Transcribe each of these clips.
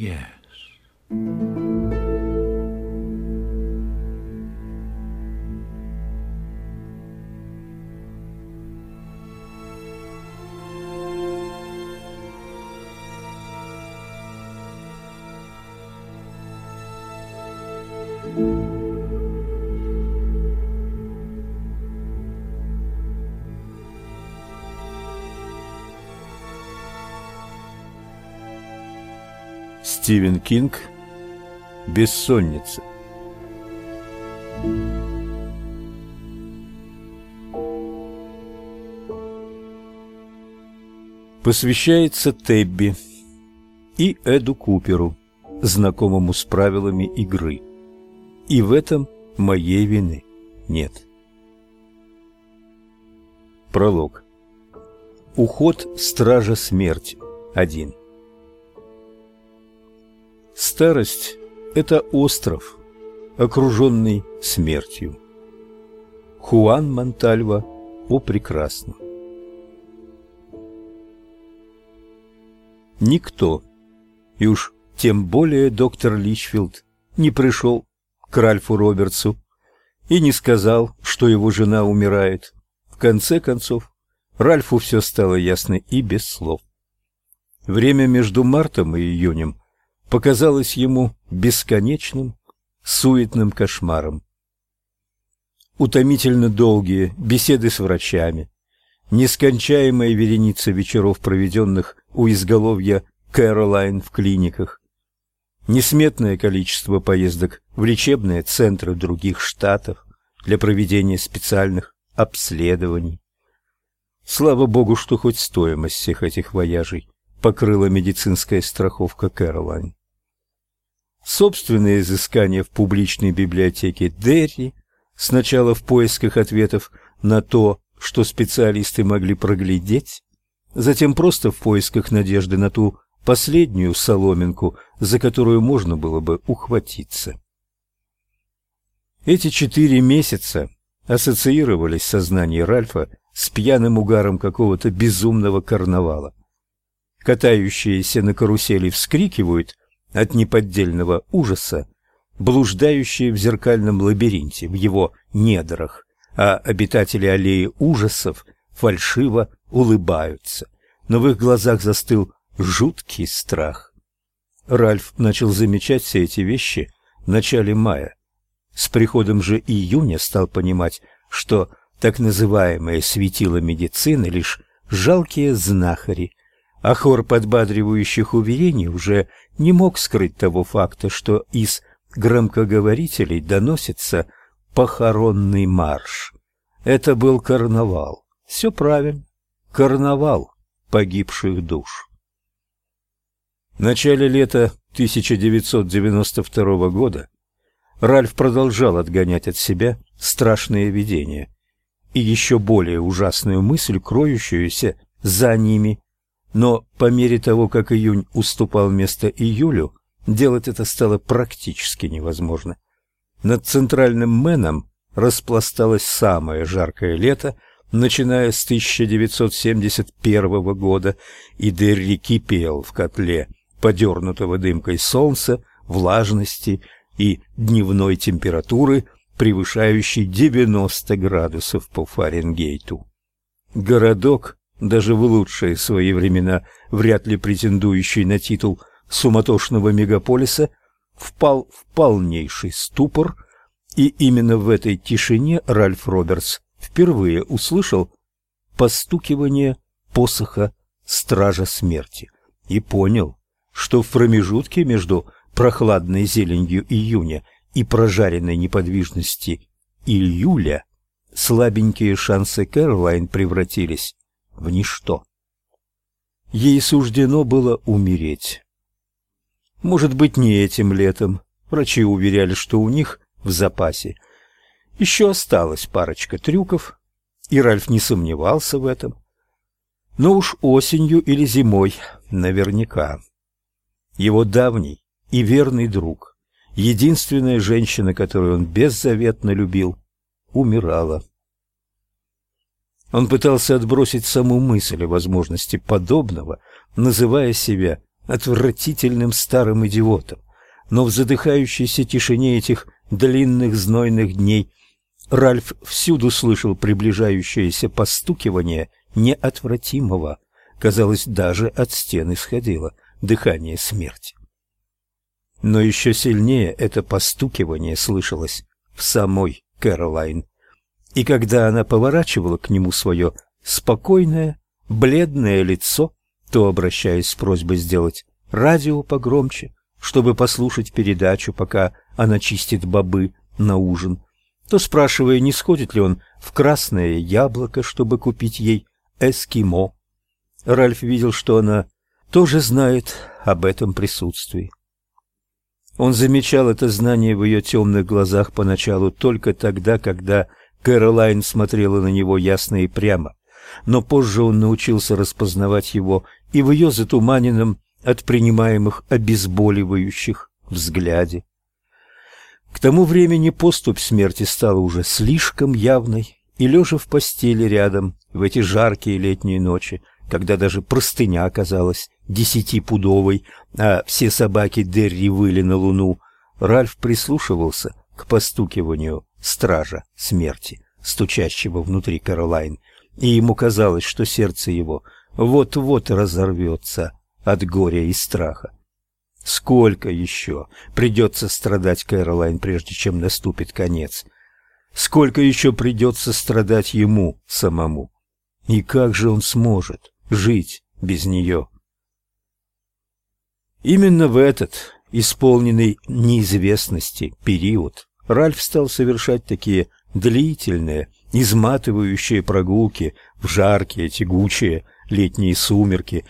Yes. Стивен Кинг Бессонница Посвящается Тебби и Эду Куперу, знакомому с правилами игры. И в этом моей вины нет. Пролог. Уход Стража Смерти. Один. Старость – это остров, окруженный смертью. Хуан Монтальва о прекрасном. Никто, и уж тем более доктор Личфилд, не пришел к Ральфу Робертсу и не сказал, что его жена умирает. В конце концов, Ральфу все стало ясно и без слов. Время между мартом и июнем показалось ему бесконечным, суетным кошмаром. Утомительно долгие беседы с врачами, нескончаемая вереница вечеров, проведенных у изголовья Кэролайн в клиниках, несметное количество поездок в лечебные центры других штатов для проведения специальных обследований. Слава богу, что хоть стоимость всех этих вояжей покрыла медицинская страховка Кэролайн собственные изыскания в публичной библиотеке Дерри, сначала в поисках ответов на то, что специалисты могли проглядеть, затем просто в поисках надежды на ту последнюю соломинку, за которую можно было бы ухватиться. Эти четыре месяца ассоциировались в сознании Ральфа с пьяным угаром какого-то безумного карнавала. Катающиеся на карусели вскрикивают от неподдельного ужаса, блуждающие в зеркальном лабиринте в его недрах, а обитатели аллеи ужасов фальшиво улыбаются, но в их глазах застыл жуткий страх. Ральф начал замечать все эти вещи в начале мая. С приходом же июня стал понимать, что так называемые светила медицины лишь жалкие знахари, а хор подбадривающих уверений уже не мог скрыть того факта, что из громкоговорителей доносится похоронный марш. Это был карнавал. Все правильно. Карнавал погибших душ. В начале лета 1992 года Ральф продолжал отгонять от себя страшные видения и еще более ужасную мысль, кроющуюся за ними но по мере того, как июнь уступал место июлю, делать это стало практически невозможно. Над центральным Мэном распласталось самое жаркое лето, начиная с 1971 года, и Дерри кипел в котле, подернутого дымкой солнца, влажности и дневной температуры, превышающей 90 градусов по Фаренгейту. Городок даже в лучшие свои времена вряд ли претендующий на титул суматошного мегаполиса, впал в полнейший ступор, и именно в этой тишине Ральф Робертс впервые услышал постукивание посоха Стража Смерти и понял, что в промежутке между прохладной зеленью июня и прожаренной неподвижности июля слабенькие шансы Кэролайн превратились в ничто. Ей суждено было умереть. Может быть, не этим летом. Врачи уверяли, что у них в запасе еще осталась парочка трюков, и Ральф не сомневался в этом. Но уж осенью или зимой наверняка. Его давний и верный друг, единственная женщина, которую он беззаветно любил, умирала. Он пытался отбросить саму мысль о возможности подобного, называя себя отвратительным старым идиотом. Но в задыхающейся тишине этих длинных знойных дней Ральф всюду слышал приближающееся постукивание неотвратимого. Казалось, даже от стен исходило дыхание смерти. Но еще сильнее это постукивание слышалось в самой Кэролайн. И когда она поворачивала к нему свое спокойное, бледное лицо, то обращаясь с просьбой сделать радио погромче, чтобы послушать передачу, пока она чистит бобы на ужин, то спрашивая, не сходит ли он в красное яблоко, чтобы купить ей эскимо. Ральф видел, что она тоже знает об этом присутствии. Он замечал это знание в ее темных глазах поначалу только тогда, когда Кэролайн смотрела на него ясно и прямо, но позже он научился распознавать его и в ее затуманенном от принимаемых обезболивающих взгляде. К тому времени поступь смерти стала уже слишком явной, и лежа в постели рядом в эти жаркие летние ночи, когда даже простыня оказалась десятипудовой, а все собаки Дерри выли на луну, Ральф прислушивался к постукиванию стража смерти, стучащего внутри Каролайн, и ему казалось, что сердце его вот-вот разорвется от горя и страха. Сколько еще придется страдать Кэролайн, прежде чем наступит конец? Сколько еще придется страдать ему самому? И как же он сможет жить без нее? Именно в этот исполненный неизвестности период Ральф стал совершать такие длительные, изматывающие прогулки в жаркие, тягучие летние сумерки,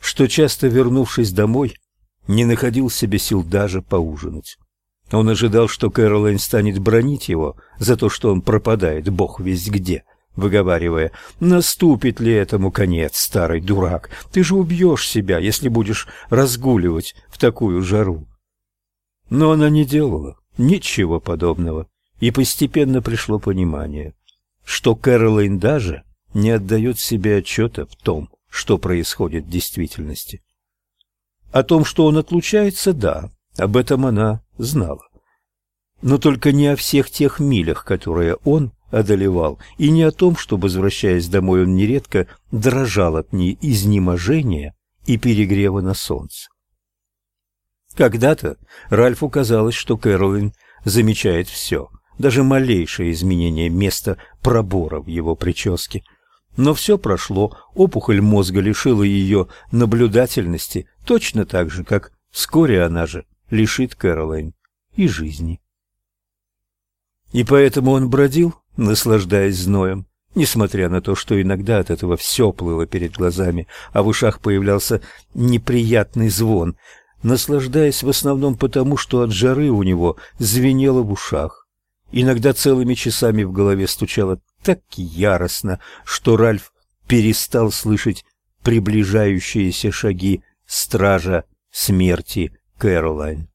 что часто, вернувшись домой, не находил себе сил даже поужинать. Он ожидал, что Кэролайн станет бронить его за то, что он пропадает, бог весть где, выговаривая, «Наступит ли этому конец, старый дурак? Ты же убьешь себя, если будешь разгуливать в такую жару». Но она не делала ничего подобного, и постепенно пришло понимание, что Кэролайн даже не отдает себе отчета в том, что происходит в действительности. О том, что он отлучается, да, об этом она знала. Но только не о всех тех милях, которые он одолевал, и не о том, что, возвращаясь домой, он нередко дрожал от изнеможения и перегрева на солнце. Когда-то Ральфу казалось, что Кэролин замечает все, даже малейшее изменение места пробора в его прическе. Но все прошло, опухоль мозга лишила ее наблюдательности, точно так же, как вскоре она же лишит Кэролайн и жизни. И поэтому он бродил, наслаждаясь зноем, несмотря на то, что иногда от этого все плыло перед глазами, а в ушах появлялся неприятный звон, наслаждаясь в основном потому, что от жары у него звенело в ушах. Иногда целыми часами в голове стучало так яростно, что Ральф перестал слышать приближающиеся шаги стража смерти Кэролайн.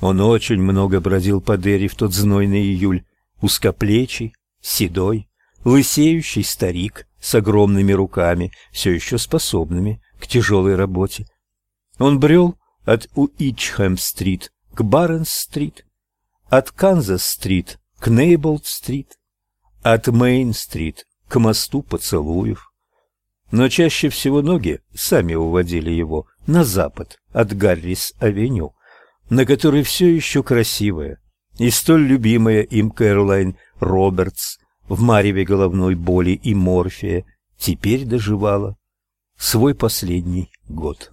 Он очень много бродил по Дерри в тот знойный июль, узкоплечий, седой, лысеющий старик с огромными руками, все еще способными к тяжелой работе. Он брел от Уичхэм-стрит к Барнс-стрит, от Канзас-стрит к Нейболд-стрит, от Мейн-стрит к мосту поцелуев. Но чаще всего ноги сами уводили его на запад от Гаррис-авеню, на которой все еще красивая и столь любимая им Кэролайн Робертс в мареве головной боли и морфия теперь доживала свой последний год.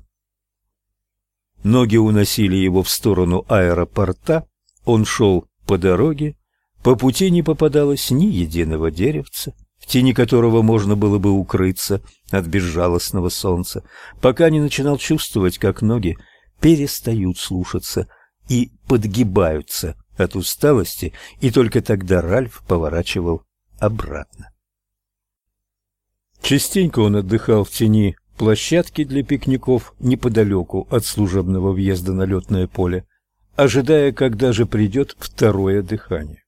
Ноги уносили его в сторону аэропорта, он шел по дороге, по пути не попадалось ни единого деревца, в тени которого можно было бы укрыться от безжалостного солнца, пока не начинал чувствовать, как ноги перестают слушаться и подгибаются от усталости, и только тогда Ральф поворачивал обратно. Частенько он отдыхал в тени площадки для пикников неподалеку от служебного въезда на летное поле, ожидая, когда же придет второе дыхание.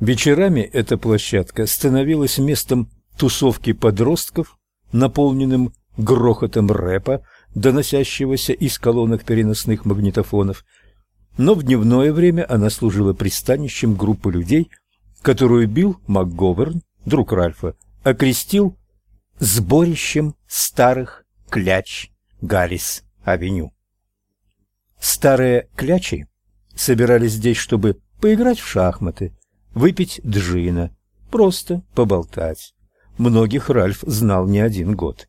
Вечерами эта площадка становилась местом тусовки подростков, наполненным грохотом рэпа, доносящегося из колонок переносных магнитофонов, но в дневное время она служила пристанищем группы людей, которую Билл МакГоверн, друг Ральфа, окрестил сборищем старых кляч Гаррис-авеню. Старые клячи собирались здесь, чтобы поиграть в шахматы, выпить джина, просто поболтать. Многих Ральф знал не один год.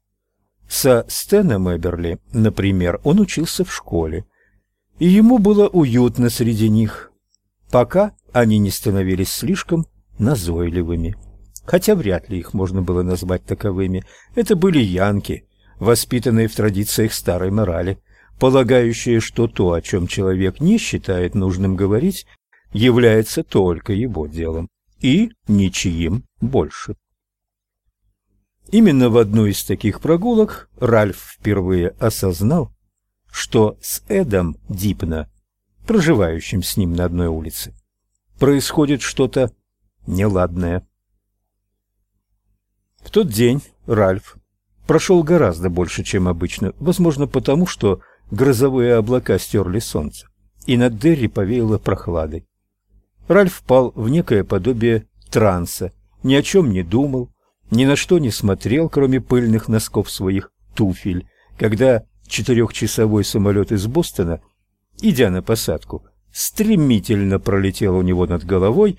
Со Стэном Эберли, например, он учился в школе, и ему было уютно среди них, пока они не становились слишком назойливыми. Хотя вряд ли их можно было назвать таковыми. Это были янки, воспитанные в традициях старой морали, полагающие, что то, о чем человек не считает нужным говорить, является только его делом и ничьим больше. Именно в одну из таких прогулок Ральф впервые осознал, что с Эдом Дипна, проживающим с ним на одной улице, происходит что-то неладное. В тот день Ральф прошел гораздо больше, чем обычно, возможно, потому что грозовые облака стерли солнце, и над Дерри повеяло прохладой. Ральф впал в некое подобие транса, ни о чем не думал, ни на что не смотрел, кроме пыльных носков своих туфель, когда четырехчасовой самолет из Бостона, идя на посадку, стремительно пролетел у него над головой,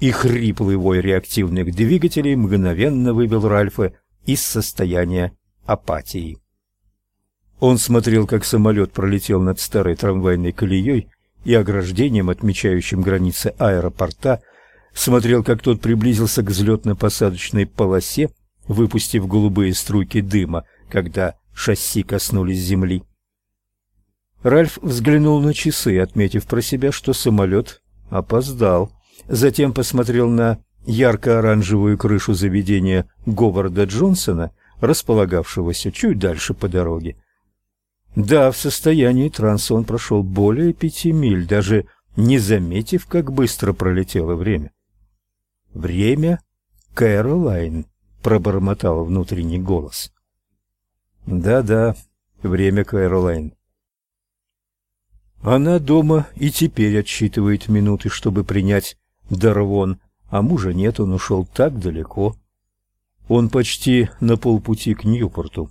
и хриплый вой реактивных двигателей мгновенно вывел Ральфа из состояния апатии. Он смотрел, как самолет пролетел над старой трамвайной колеей и ограждением, отмечающим границы аэропорта, смотрел, как тот приблизился к взлетно-посадочной полосе, выпустив голубые струйки дыма, когда шасси коснулись земли. Ральф взглянул на часы, отметив про себя, что самолет опоздал. Затем посмотрел на ярко-оранжевую крышу заведения Говарда Джонсона, располагавшегося чуть дальше по дороге. Да, в состоянии транса он прошел более пяти миль, даже не заметив, как быстро пролетело время. «Время, Кэролайн», — пробормотал внутренний голос. «Да-да, время, Кэролайн». Она дома и теперь отсчитывает минуты, чтобы принять Дарвон, а мужа нет, он ушел так далеко. Он почти на полпути к Ньюпорту.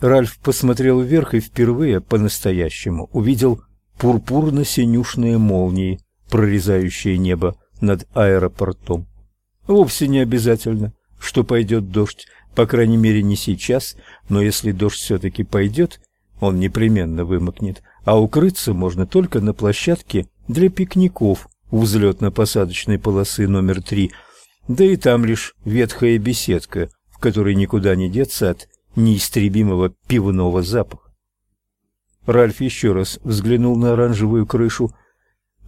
Ральф посмотрел вверх и впервые по-настоящему увидел пурпурно-синюшные молнии, прорезающие небо над аэропортом. Вовсе не обязательно, что пойдет дождь, по крайней мере не сейчас, но если дождь все-таки пойдет, он непременно вымокнет, а укрыться можно только на площадке для пикников у взлетно-посадочной полосы номер три, да и там лишь ветхая беседка, в которой никуда не деться от неистребимого пивного запаха. Ральф еще раз взглянул на оранжевую крышу,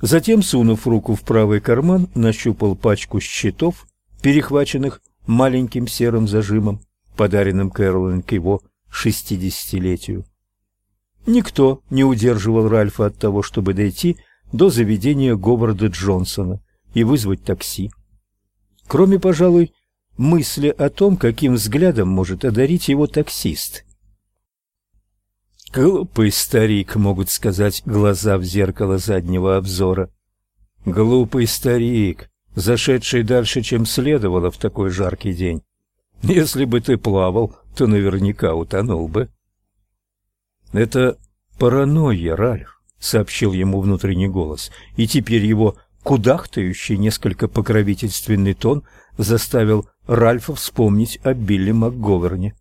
затем, сунув руку в правый карман, нащупал пачку счетов, перехваченных маленьким серым зажимом, подаренным Кэролин к его шестидесятилетию. Никто не удерживал Ральфа от того, чтобы дойти до заведения Говарда Джонсона и вызвать такси. Кроме, пожалуй, мысли о том, каким взглядом может одарить его таксист. Глупый старик, могут сказать глаза в зеркало заднего обзора. Глупый старик, зашедший дальше, чем следовало в такой жаркий день. Если бы ты плавал, то наверняка утонул бы. Это паранойя, Ральф сообщил ему внутренний голос, и теперь его кудахтающий, несколько покровительственный тон заставил Ральфа вспомнить о Билли МакГоверне.